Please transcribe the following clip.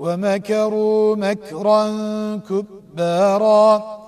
ومكروا مكرا كبارا